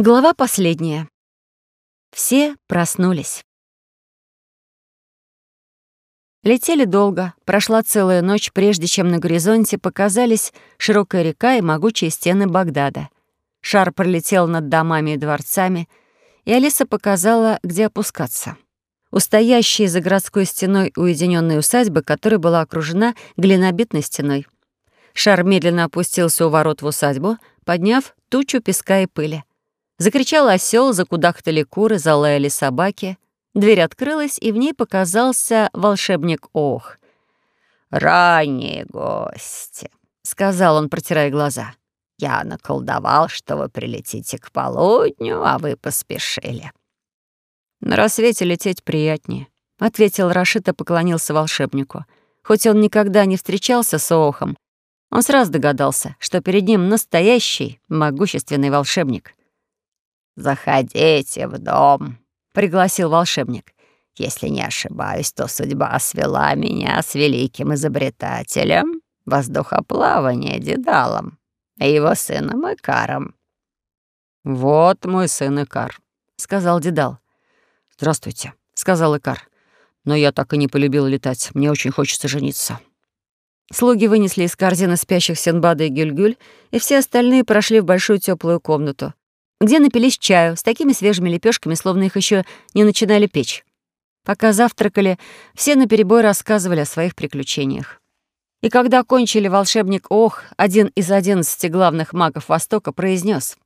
Глава последняя. Все проснулись. Летели долго, прошла целая ночь, прежде чем на горизонте показались широкая река и могучие стены Багдада. Шар пролетел над домами и дворцами, и Алиса показала, где опускаться. У стоящей за городской стеной уединенной усадьбы, которая была окружена глинобитной стеной. Шар медленно опустился у ворот в усадьбу, подняв тучу песка и пыли. Закричал осел, закудахтали куры, залаяли собаки. Дверь открылась, и в ней показался волшебник Ох. «Ранние гости», — сказал он, протирая глаза. «Я наколдовал, что вы прилетите к полудню, а вы поспешили». «На рассвете лететь приятнее», — ответил Рашид и поклонился волшебнику. Хоть он никогда не встречался с Оохом, он сразу догадался, что перед ним настоящий могущественный волшебник. «Заходите в дом», — пригласил волшебник. «Если не ошибаюсь, то судьба свела меня с великим изобретателем воздухоплавания Дедалом и его сыном Икаром». «Вот мой сын Икар», — сказал Дедал. «Здравствуйте», — сказал Икар. «Но я так и не полюбил летать. Мне очень хочется жениться». Слуги вынесли из корзины спящих Синбада и Гюльгюль, и все остальные прошли в большую теплую комнату, где напились чаю с такими свежими лепешками, словно их еще не начинали печь. Пока завтракали, все наперебой рассказывали о своих приключениях. И когда кончили, волшебник Ох, один из одиннадцати главных магов Востока, произнес: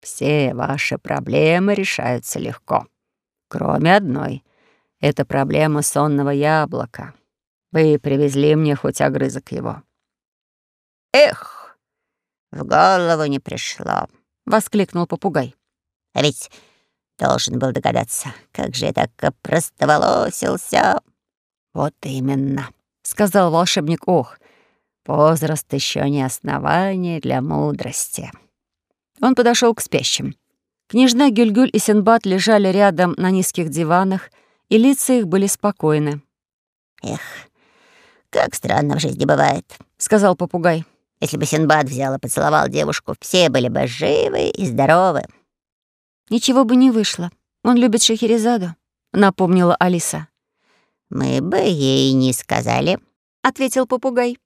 «Все ваши проблемы решаются легко, кроме одной. Это проблема сонного яблока. Вы привезли мне хоть огрызок его». «Эх, в голову не пришло», воскликнул попугай. «А ведь должен был догадаться, как же я так простоволосился!» «Вот именно», — сказал волшебник Ох. «Возраст еще не основание для мудрости». Он подошел к спящим. Княжна Гюльгюль и Синбад лежали рядом на низких диванах, и лица их были спокойны. «Эх, как странно в жизни бывает», — сказал попугай. Если бы Синбад взял и поцеловал девушку, все были бы живы и здоровы. «Ничего бы не вышло. Он любит Шахерезаду», — напомнила Алиса. «Мы бы ей не сказали», — ответил попугай.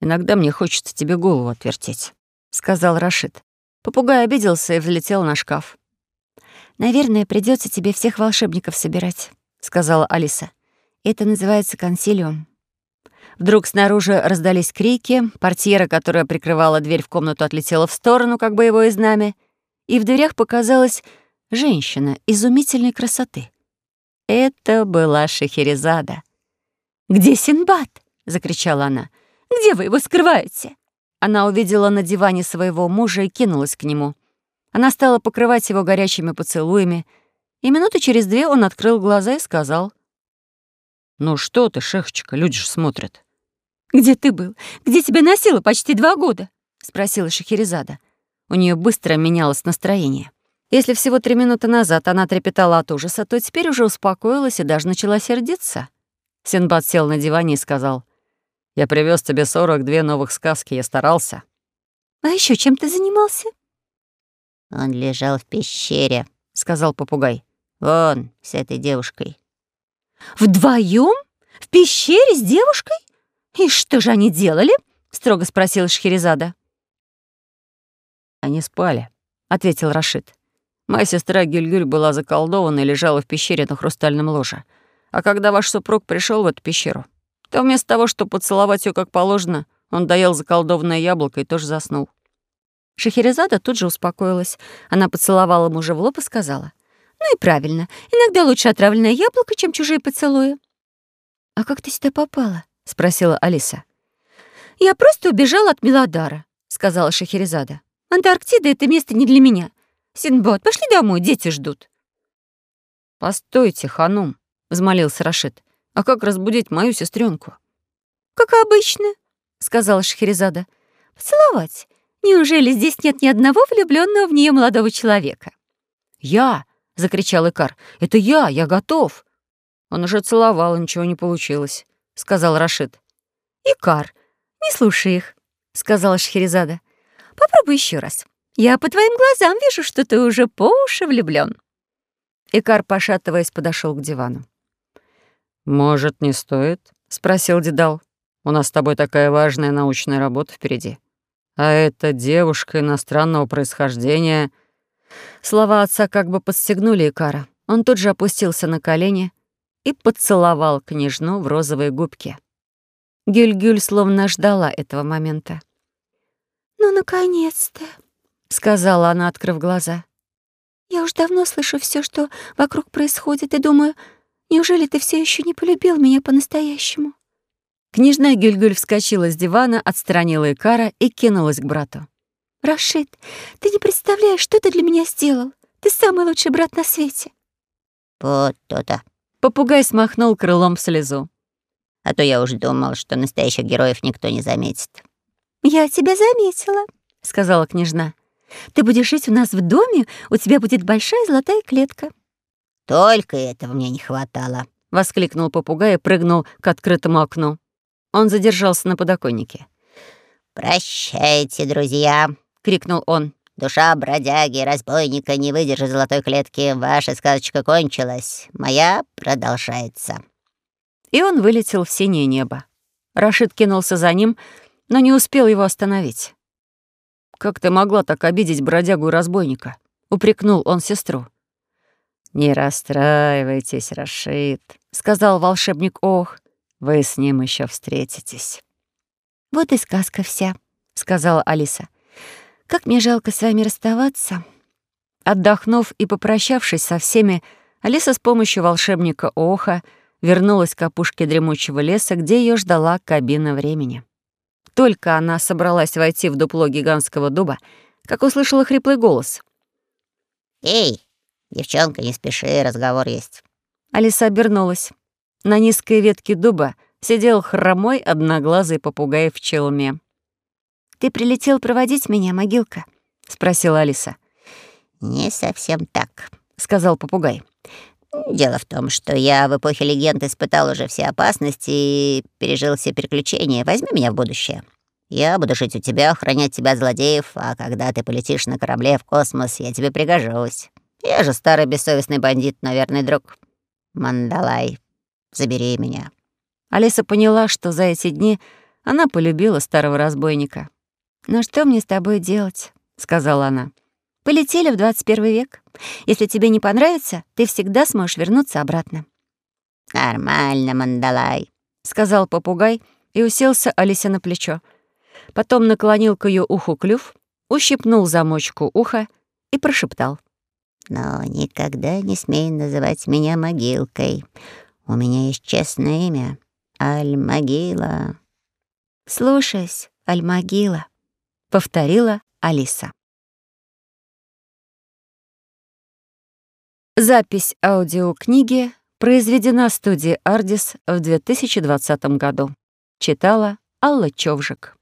«Иногда мне хочется тебе голову отвертеть», — сказал Рашид. Попугай обиделся и взлетел на шкаф. «Наверное, придется тебе всех волшебников собирать», — сказала Алиса. «Это называется консилиум». Вдруг снаружи раздались крики, портьера, которая прикрывала дверь в комнату, отлетела в сторону, как боевое знамя, и в дверях показалась женщина изумительной красоты. Это была Шахерезада. «Где Синбад?» — закричала она. «Где вы его скрываете?» Она увидела на диване своего мужа и кинулась к нему. Она стала покрывать его горячими поцелуями, и минуты через две он открыл глаза и сказал. «Ну что ты, шехочка, люди ж смотрят». «Где ты был? Где тебя носило почти два года?» — спросила Шахерезада. У нее быстро менялось настроение. Если всего три минуты назад она трепетала от ужаса, то теперь уже успокоилась и даже начала сердиться. Синбад сел на диване и сказал, «Я привез тебе сорок две новых сказки, я старался». «А еще чем ты занимался?» «Он лежал в пещере», — сказал попугай. «Вон, с этой девушкой». «Вдвоем? В пещере с девушкой?» «И что же они делали?» — строго спросила Шхерезада. «Они спали», — ответил Рашид. «Моя сестра Гюльгюль была заколдована и лежала в пещере на хрустальном ложе. А когда ваш супруг пришел в эту пещеру, то вместо того, чтобы поцеловать ее как положено, он доел заколдованное яблоко и тоже заснул». Шахерезада тут же успокоилась. Она поцеловала мужа в лоб и сказала. «Ну и правильно. Иногда лучше отравленное яблоко, чем чужие поцелуи». «А как ты сюда попала?» — спросила Алиса. «Я просто убежала от Мелодара», — сказала Шахерезада. «Антарктида — это место не для меня. Синбад, пошли домой, дети ждут». «Постойте, ханум», — взмолился Рашид. «А как разбудить мою сестренку? «Как обычно», — сказала Шахерезада. «Поцеловать. Неужели здесь нет ни одного влюбленного в нее молодого человека?» «Я!» — закричал Икар. «Это я! Я готов!» Он уже целовал, ничего не получилось сказал Рашид. «Икар, не слушай их», — сказала Шахерезада. «Попробуй еще раз. Я по твоим глазам вижу, что ты уже по уши влюблён. Икар, пошатываясь, подошёл к дивану. «Может, не стоит?» — спросил Дедал. «У нас с тобой такая важная научная работа впереди. А эта девушка иностранного происхождения...» Слова отца как бы подстегнули Икара. Он тут же опустился на колени и поцеловал княжну в розовые губки. Гюль-Гюль словно ждала этого момента. «Ну, наконец-то!» — сказала она, открыв глаза. «Я уж давно слышу все, что вокруг происходит, и думаю, неужели ты все еще не полюбил меня по-настоящему?» Княжна Гюльгуль вскочила с дивана, отстранила Икара и кинулась к брату. «Рашид, ты не представляешь, что ты для меня сделал. Ты самый лучший брат на свете». «Вот то-то». Попугай смахнул крылом слезу. «А то я уж думал, что настоящих героев никто не заметит». «Я тебя заметила», — сказала княжна. «Ты будешь жить у нас в доме, у тебя будет большая золотая клетка». «Только этого мне не хватало», — воскликнул попугай и прыгнул к открытому окну. Он задержался на подоконнике. «Прощайте, друзья», — крикнул он. «Душа бродяги, разбойника не выдержит золотой клетки. Ваша сказочка кончилась. Моя продолжается». И он вылетел в синее небо. Рашид кинулся за ним, но не успел его остановить. «Как ты могла так обидеть бродягу и разбойника?» — упрекнул он сестру. «Не расстраивайтесь, Рашид», — сказал волшебник Ох. «Вы с ним еще встретитесь». «Вот и сказка вся», — сказала Алиса. «Как мне жалко с вами расставаться». Отдохнув и попрощавшись со всеми, Алиса с помощью волшебника Оха вернулась к опушке дремучего леса, где ее ждала кабина времени. Только она собралась войти в дупло гигантского дуба, как услышала хриплый голос. «Эй, девчонка, не спеши, разговор есть». Алиса обернулась. На низкой ветке дуба сидел хромой одноглазый попугай в челме. «Ты прилетел проводить меня, могилка?» — спросила Алиса. «Не совсем так», — сказал попугай. «Дело в том, что я в эпохе легенд испытал уже все опасности и пережил все приключения. Возьми меня в будущее. Я буду жить у тебя, охранять тебя от злодеев, а когда ты полетишь на корабле в космос, я тебе пригожусь. Я же старый бессовестный бандит, наверное, друг. Мандалай, забери меня». Алиса поняла, что за эти дни она полюбила старого разбойника. «Ну что мне с тобой делать?» — сказала она. «Полетели в 21 век. Если тебе не понравится, ты всегда сможешь вернуться обратно». «Нормально, Мандалай», — сказал попугай и уселся Алисе на плечо. Потом наклонил к ее уху клюв, ущипнул замочку уха и прошептал. «Но никогда не смей называть меня могилкой. У меня есть честное имя — Аль-Могила». «Слушаюсь, Аль-Могила», — повторила Алиса. Запись аудиокниги произведена студией «Ардис» в 2020 году. Читала Алла Човжик.